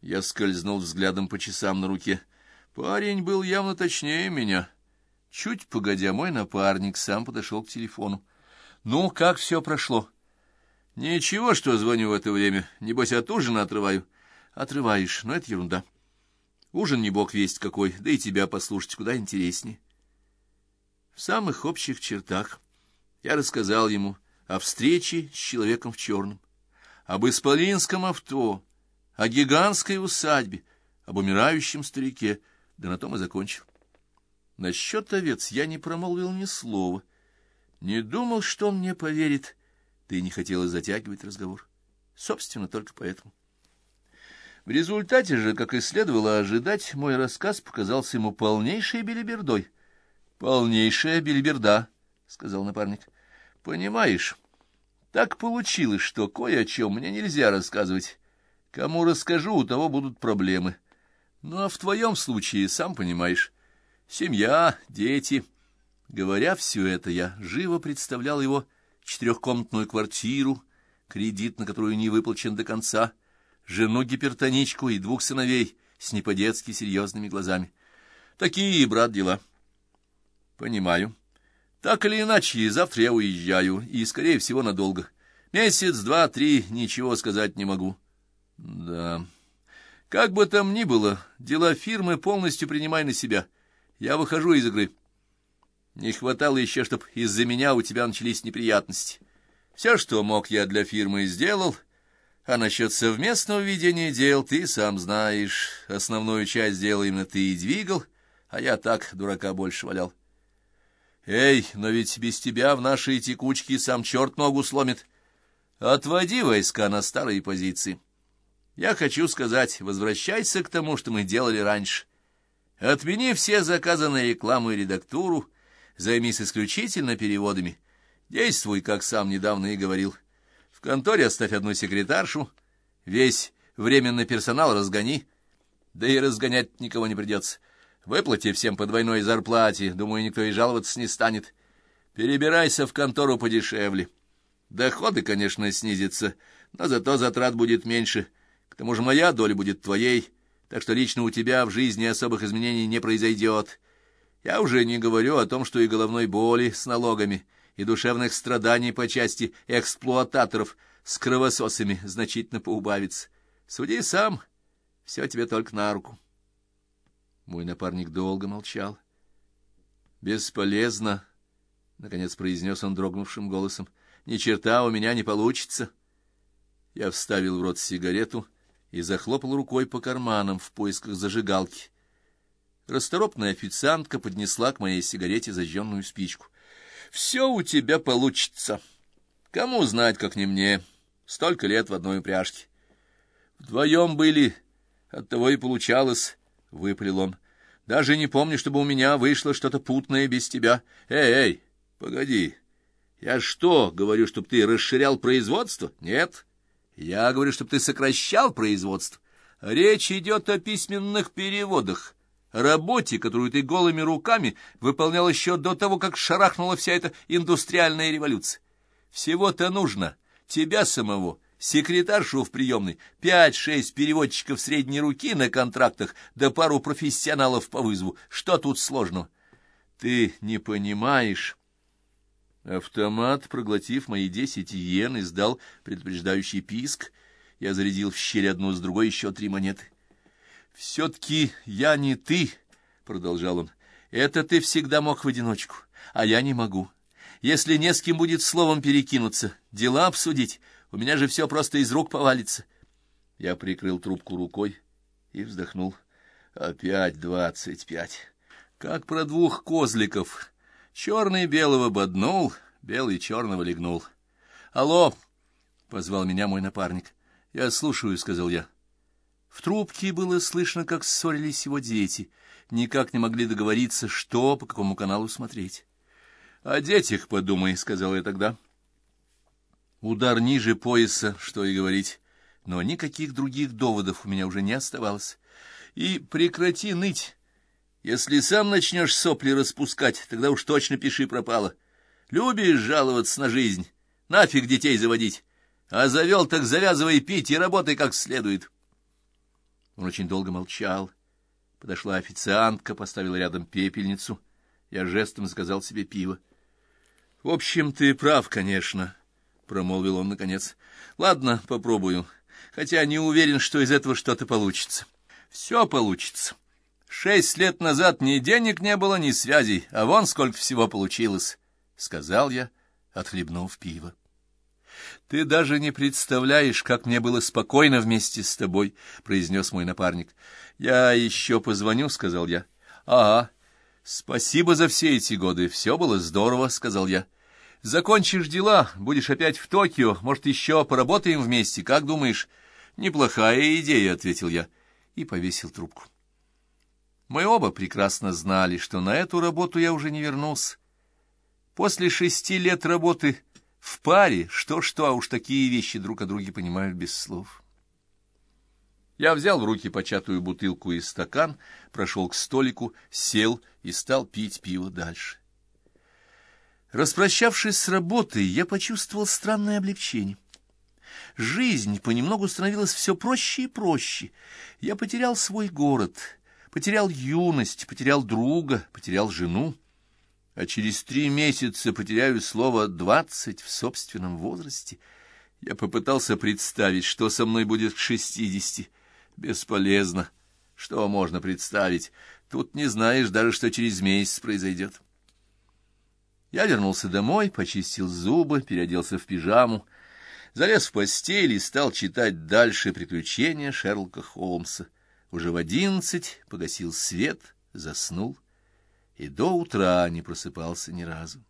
Я скользнул взглядом по часам на руке. Парень был явно точнее меня. Чуть погодя, мой напарник сам подошел к телефону. «Ну, как все прошло?» «Ничего, что звоню в это время. Небось, от ужина отрываю». «Отрываешь, но это ерунда. Ужин не бог весть какой, да и тебя послушать куда интереснее». В самых общих чертах я рассказал ему о встрече с человеком в черном, об исполинском авто, о гигантской усадьбе, об умирающем старике, да на том и закончил. Насчет овец я не промолвил ни слова, не думал, что он мне поверит, да и не хотел затягивать разговор. Собственно, только поэтому. В результате же, как и следовало ожидать, мой рассказ показался ему полнейшей белибердой. — Полнейшая белиберда, — сказал напарник. — Понимаешь, так получилось, что кое о чем мне нельзя рассказывать. Кому расскажу, у того будут проблемы. Ну, а в твоем случае, сам понимаешь, семья, дети. Говоря все это, я живо представлял его четырехкомнатную квартиру, кредит на которую не выплачен до конца, жену-гипертоничку и двух сыновей с не по-детски серьезными глазами. Такие, брат, дела. Понимаю. Так или иначе, завтра я уезжаю, и, скорее всего, надолго. Месяц, два, три, ничего сказать не могу. Да. Как бы там ни было, дела фирмы полностью принимай на себя. Я выхожу из игры. Не хватало еще, чтоб из-за меня у тебя начались неприятности. Все, что мог, я для фирмы сделал, а насчет совместного ведения дел ты сам знаешь. Основную часть дела именно ты и двигал, а я так, дурака, больше валял. Эй, но ведь без тебя в нашей текучке сам черт ногу сломит. Отводи войска на старые позиции. Я хочу сказать, возвращайся к тому, что мы делали раньше. Отмени все заказы на рекламу и редактуру, займись исключительно переводами. Действуй, как сам недавно и говорил. В конторе оставь одну секретаршу, весь временный персонал разгони, да и разгонять никого не придется. Выплати всем по двойной зарплате, думаю, никто и жаловаться не станет. Перебирайся в контору подешевле. Доходы, конечно, снизятся, но зато затрат будет меньше — тому же моя доля будет твоей, так что лично у тебя в жизни особых изменений не произойдет. Я уже не говорю о том, что и головной боли с налогами, и душевных страданий по части эксплуататоров с кровососами значительно поубавится. Суди сам, все тебе только на руку. Мой напарник долго молчал. «Бесполезно», — наконец произнес он дрогнувшим голосом, — «ни черта у меня не получится». Я вставил в рот сигарету — и захлопал рукой по карманам в поисках зажигалки. Расторопная официантка поднесла к моей сигарете зажженную спичку. — Все у тебя получится. Кому знать, как не мне. Столько лет в одной упряжке. Вдвоем были, оттого и получалось, — выпалил он. Даже не помню, чтобы у меня вышло что-то путное без тебя. Эй, эй, погоди. Я что, говорю, чтобы ты расширял производство? Нет. Я говорю, чтобы ты сокращал производство. Речь идет о письменных переводах, работе, которую ты голыми руками выполнял еще до того, как шарахнула вся эта индустриальная революция. Всего-то нужно тебя самого, секретаршу в приемной, пять-шесть переводчиков средней руки на контрактах, да пару профессионалов по вызову. Что тут сложного? Ты не понимаешь... Автомат, проглотив мои десять йен, издал предупреждающий писк. Я зарядил в щель одну с другой еще три монеты. — Все-таки я не ты, — продолжал он. — Это ты всегда мог в одиночку, а я не могу. Если не с кем будет словом перекинуться, дела обсудить, у меня же все просто из рук повалится. Я прикрыл трубку рукой и вздохнул. Опять двадцать пять. Как про двух козликов. Черный белого боднул, белый черного легнул. «Алло!» — позвал меня мой напарник. «Я слушаю», — сказал я. В трубке было слышно, как ссорились его дети. Никак не могли договориться, что, по какому каналу смотреть. «О детях подумай», — сказал я тогда. Удар ниже пояса, что и говорить. Но никаких других доводов у меня уже не оставалось. И прекрати ныть. Если сам начнешь сопли распускать, тогда уж точно пиши пропало. Любишь жаловаться на жизнь, нафиг детей заводить. А завел, так завязывай пить и работай как следует. Он очень долго молчал. Подошла официантка, поставила рядом пепельницу. Я жестом заказал себе пиво. — В общем, ты прав, конечно, — промолвил он наконец. — Ладно, попробую, хотя не уверен, что из этого что-то получится. — Все получится. Шесть лет назад ни денег не было, ни связей, а вон сколько всего получилось, — сказал я, отхлебнув пиво. — Ты даже не представляешь, как мне было спокойно вместе с тобой, — произнес мой напарник. — Я еще позвоню, — сказал я. — Ага. Спасибо за все эти годы, все было здорово, — сказал я. — Закончишь дела, будешь опять в Токио, может, еще поработаем вместе, как думаешь? — Неплохая идея, — ответил я и повесил трубку. Мы оба прекрасно знали, что на эту работу я уже не вернулся. После шести лет работы в паре что-что, а уж такие вещи друг о друге понимают без слов. Я взял в руки початую бутылку и стакан, прошел к столику, сел и стал пить пиво дальше. Распрощавшись с работой, я почувствовал странное облегчение. Жизнь понемногу становилась все проще и проще. Я потерял свой город, потерял юность, потерял друга, потерял жену а через три месяца потеряю слово «двадцать» в собственном возрасте. Я попытался представить, что со мной будет к шестидесяти. Бесполезно. Что можно представить? Тут не знаешь даже, что через месяц произойдет. Я вернулся домой, почистил зубы, переоделся в пижаму, залез в постель и стал читать дальше приключения Шерлока Холмса. Уже в одиннадцать погасил свет, заснул и до утра не просыпался ни разу.